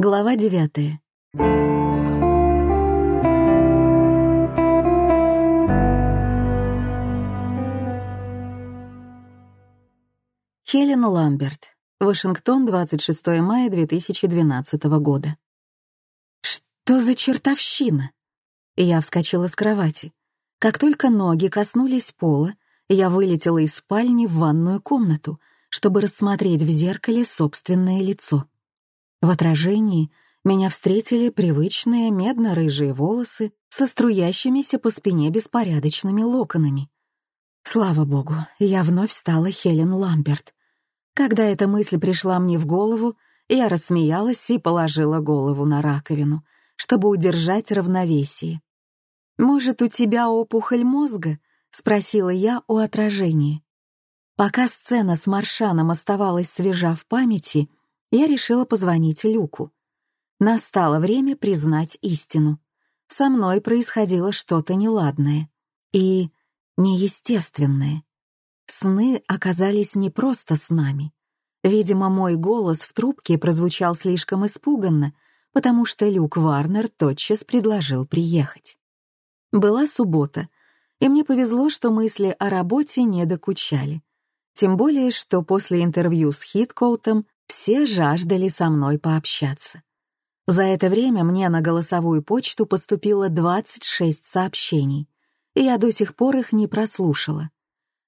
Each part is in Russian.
Глава девятая. Хелен Ламберт. Вашингтон, 26 мая 2012 года. Что за чертовщина? Я вскочила с кровати. Как только ноги коснулись пола, я вылетела из спальни в ванную комнату, чтобы рассмотреть в зеркале собственное лицо. В отражении меня встретили привычные медно-рыжие волосы со струящимися по спине беспорядочными локонами. Слава богу, я вновь стала Хелен Ламберт. Когда эта мысль пришла мне в голову, я рассмеялась и положила голову на раковину, чтобы удержать равновесие. «Может, у тебя опухоль мозга?» — спросила я у отражения. Пока сцена с Маршаном оставалась свежа в памяти, я решила позвонить Люку. Настало время признать истину. Со мной происходило что-то неладное и неестественное. Сны оказались не просто снами. Видимо, мой голос в трубке прозвучал слишком испуганно, потому что Люк Варнер тотчас предложил приехать. Была суббота, и мне повезло, что мысли о работе не докучали. Тем более, что после интервью с Хиткоутом все жаждали со мной пообщаться. За это время мне на голосовую почту поступило 26 сообщений, и я до сих пор их не прослушала.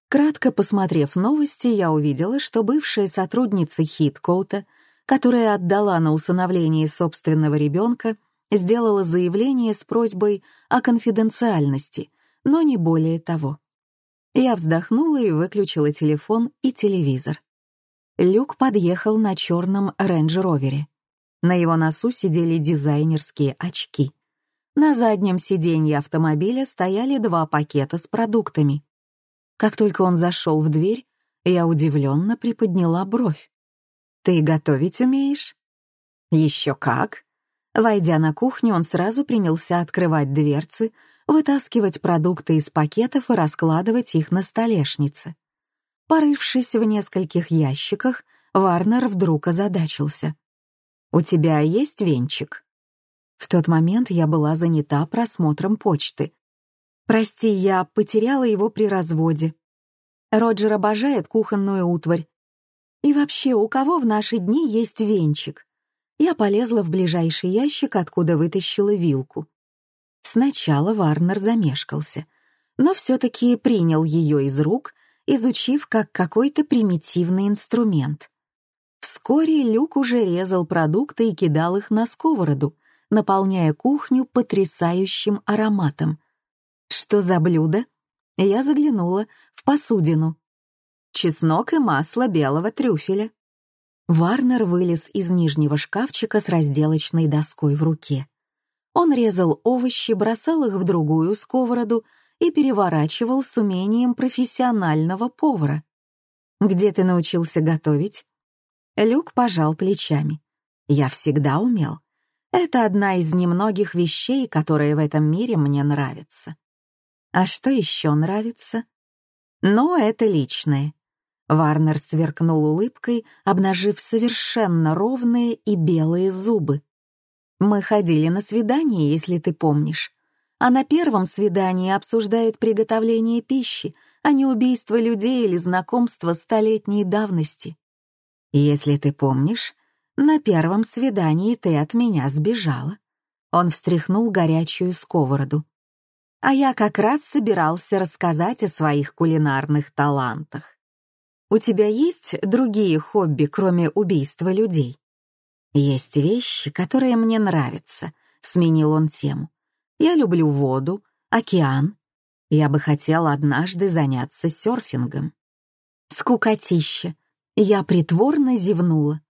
Кратко посмотрев новости, я увидела, что бывшая сотрудница Хиткоута, которая отдала на усыновление собственного ребенка, сделала заявление с просьбой о конфиденциальности, но не более того. Я вздохнула и выключила телефон и телевизор. Люк подъехал на черном рейндж-ровере. На его носу сидели дизайнерские очки. На заднем сиденье автомобиля стояли два пакета с продуктами. Как только он зашел в дверь, я удивленно приподняла бровь. «Ты готовить умеешь?» «Еще как!» Войдя на кухню, он сразу принялся открывать дверцы, вытаскивать продукты из пакетов и раскладывать их на столешнице. Порывшись в нескольких ящиках, Варнер вдруг озадачился. «У тебя есть венчик?» В тот момент я была занята просмотром почты. «Прости, я потеряла его при разводе. Роджер обожает кухонную утварь. И вообще, у кого в наши дни есть венчик?» Я полезла в ближайший ящик, откуда вытащила вилку. Сначала Варнер замешкался, но все-таки принял ее из рук изучив как какой-то примитивный инструмент. Вскоре Люк уже резал продукты и кидал их на сковороду, наполняя кухню потрясающим ароматом. Что за блюдо? Я заглянула в посудину. Чеснок и масло белого трюфеля. Варнер вылез из нижнего шкафчика с разделочной доской в руке. Он резал овощи, бросал их в другую сковороду и переворачивал с умением профессионального повара. «Где ты научился готовить?» Люк пожал плечами. «Я всегда умел. Это одна из немногих вещей, которые в этом мире мне нравятся». «А что еще нравится?» «Ну, это личное». Варнер сверкнул улыбкой, обнажив совершенно ровные и белые зубы. «Мы ходили на свидание, если ты помнишь а на первом свидании обсуждают приготовление пищи, а не убийство людей или знакомство столетней давности. Если ты помнишь, на первом свидании ты от меня сбежала. Он встряхнул горячую сковороду. А я как раз собирался рассказать о своих кулинарных талантах. У тебя есть другие хобби, кроме убийства людей? Есть вещи, которые мне нравятся, сменил он тему. Я люблю воду, океан. Я бы хотела однажды заняться серфингом. Скукотища. Я притворно зевнула.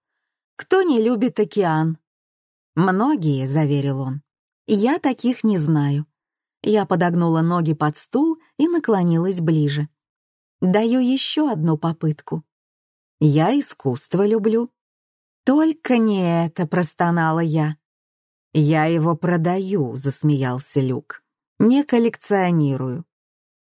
Кто не любит океан? Многие, заверил он. Я таких не знаю. Я подогнула ноги под стул и наклонилась ближе. Даю еще одну попытку. Я искусство люблю. Только не это, простонала я. «Я его продаю», — засмеялся Люк. «Не коллекционирую».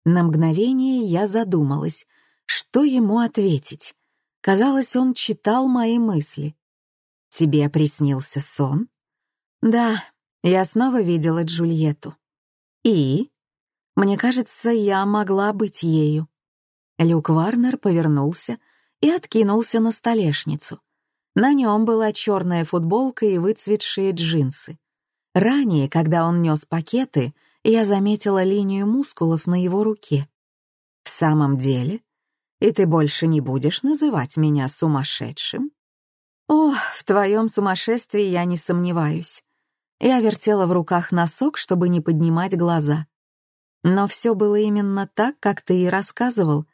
На мгновение я задумалась, что ему ответить. Казалось, он читал мои мысли. Тебе приснился сон? Да, я снова видела Джульетту. И? Мне кажется, я могла быть ею. Люк Варнер повернулся и откинулся на столешницу. На нем была черная футболка и выцветшие джинсы. Ранее, когда он нес пакеты, я заметила линию мускулов на его руке. «В самом деле? И ты больше не будешь называть меня сумасшедшим?» «О, в твоем сумасшествии я не сомневаюсь». Я вертела в руках носок, чтобы не поднимать глаза. Но все было именно так, как ты и рассказывал.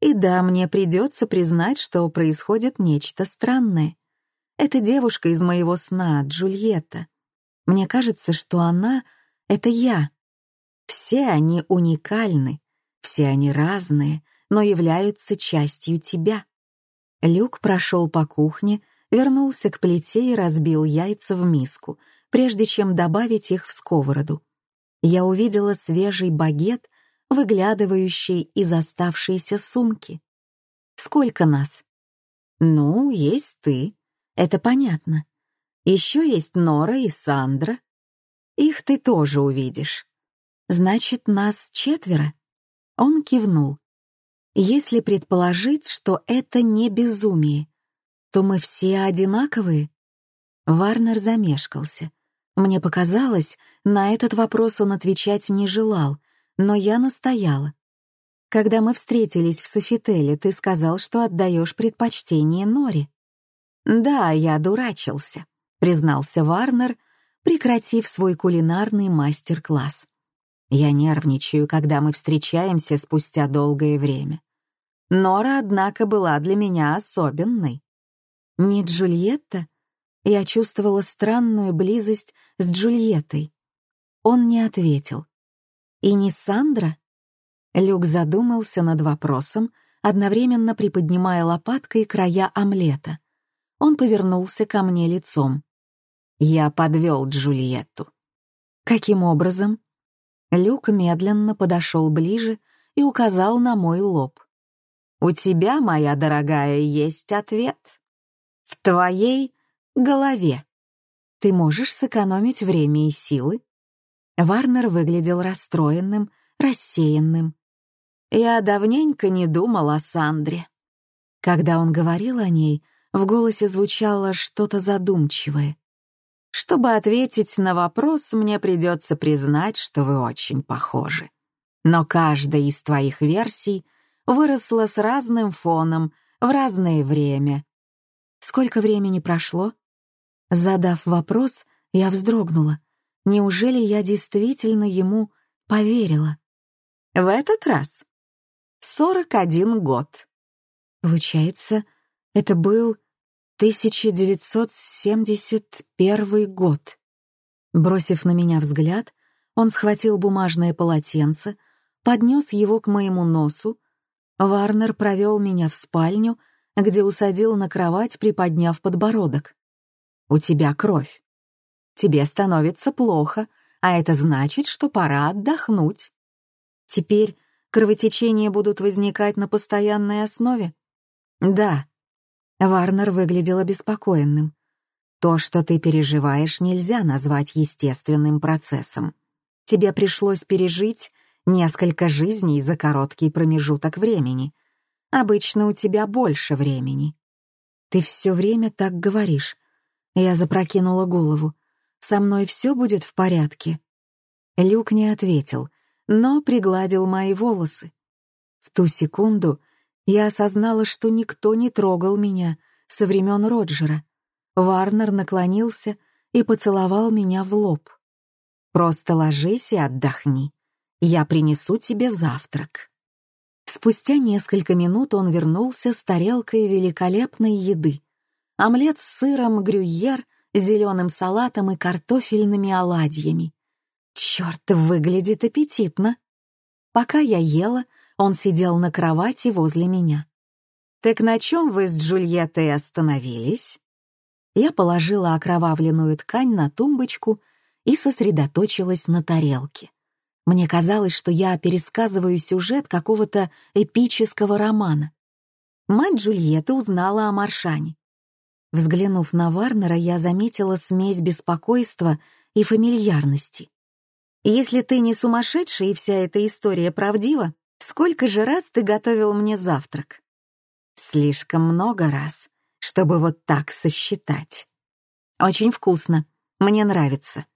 И да, мне придется признать, что происходит нечто странное. Это девушка из моего сна, Джульетта. Мне кажется, что она — это я. Все они уникальны, все они разные, но являются частью тебя. Люк прошел по кухне, вернулся к плите и разбил яйца в миску, прежде чем добавить их в сковороду. Я увидела свежий багет, выглядывающий из оставшейся сумки. «Сколько нас?» «Ну, есть ты. Это понятно. Еще есть Нора и Сандра. Их ты тоже увидишь. Значит, нас четверо?» Он кивнул. «Если предположить, что это не безумие, то мы все одинаковые?» Варнер замешкался. Мне показалось, на этот вопрос он отвечать не желал, но я настояла. Когда мы встретились в Софителе, ты сказал, что отдаешь предпочтение Норе. Да, я дурачился, признался Варнер, прекратив свой кулинарный мастер-класс. Я нервничаю, когда мы встречаемся спустя долгое время. Нора, однако, была для меня особенной. Не Джульетта? Я чувствовала странную близость с Джульеттой. Он не ответил. «И не Сандра?» Люк задумался над вопросом, одновременно приподнимая лопаткой края омлета. Он повернулся ко мне лицом. Я подвел Джульетту. «Каким образом?» Люк медленно подошел ближе и указал на мой лоб. «У тебя, моя дорогая, есть ответ. В твоей голове. Ты можешь сэкономить время и силы?» Варнер выглядел расстроенным, рассеянным. Я давненько не думал о Сандре. Когда он говорил о ней, в голосе звучало что-то задумчивое. Чтобы ответить на вопрос, мне придется признать, что вы очень похожи. Но каждая из твоих версий выросла с разным фоном в разное время. Сколько времени прошло? Задав вопрос, я вздрогнула. Неужели я действительно ему поверила? В этот раз сорок один год. Получается, это был 1971 год. Бросив на меня взгляд, он схватил бумажное полотенце, поднес его к моему носу. Варнер провел меня в спальню, где усадил на кровать, приподняв подбородок. У тебя кровь. Тебе становится плохо, а это значит, что пора отдохнуть. Теперь кровотечения будут возникать на постоянной основе? Да. Варнер выглядел обеспокоенным. То, что ты переживаешь, нельзя назвать естественным процессом. Тебе пришлось пережить несколько жизней за короткий промежуток времени. Обычно у тебя больше времени. Ты все время так говоришь, я запрокинула голову. «Со мной все будет в порядке?» Люк не ответил, но пригладил мои волосы. В ту секунду я осознала, что никто не трогал меня со времен Роджера. Варнер наклонился и поцеловал меня в лоб. «Просто ложись и отдохни. Я принесу тебе завтрак». Спустя несколько минут он вернулся с тарелкой великолепной еды омлет с сыром грюйер, зеленым салатом и картофельными оладьями. Черт, выглядит аппетитно. Пока я ела, он сидел на кровати возле меня. «Так на чем вы с Джульеттой остановились?» Я положила окровавленную ткань на тумбочку и сосредоточилась на тарелке. Мне казалось, что я пересказываю сюжет какого-то эпического романа. Мать Джульетты узнала о Маршане. Взглянув на Варнера, я заметила смесь беспокойства и фамильярности. «Если ты не сумасшедший и вся эта история правдива, сколько же раз ты готовил мне завтрак?» «Слишком много раз, чтобы вот так сосчитать». «Очень вкусно. Мне нравится».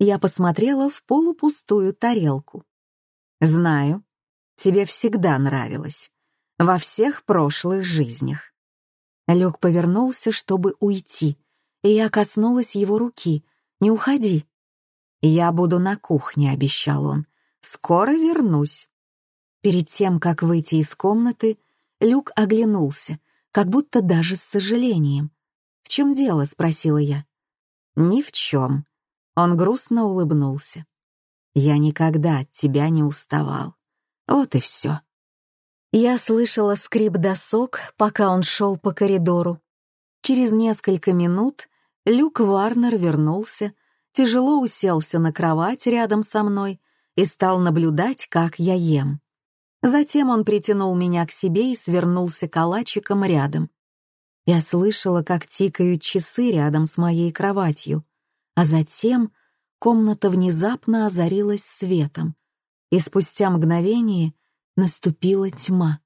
Я посмотрела в полупустую тарелку. «Знаю, тебе всегда нравилось. Во всех прошлых жизнях». Люк повернулся, чтобы уйти, и я коснулась его руки. «Не уходи». «Я буду на кухне», — обещал он. «Скоро вернусь». Перед тем, как выйти из комнаты, Люк оглянулся, как будто даже с сожалением. «В чем дело?» — спросила я. «Ни в чем». Он грустно улыбнулся. «Я никогда от тебя не уставал. Вот и все». Я слышала скрип досок, пока он шел по коридору. Через несколько минут Люк Варнер вернулся, тяжело уселся на кровать рядом со мной и стал наблюдать, как я ем. Затем он притянул меня к себе и свернулся калачиком рядом. Я слышала, как тикают часы рядом с моей кроватью, а затем комната внезапно озарилась светом, и спустя мгновение наступила тьма.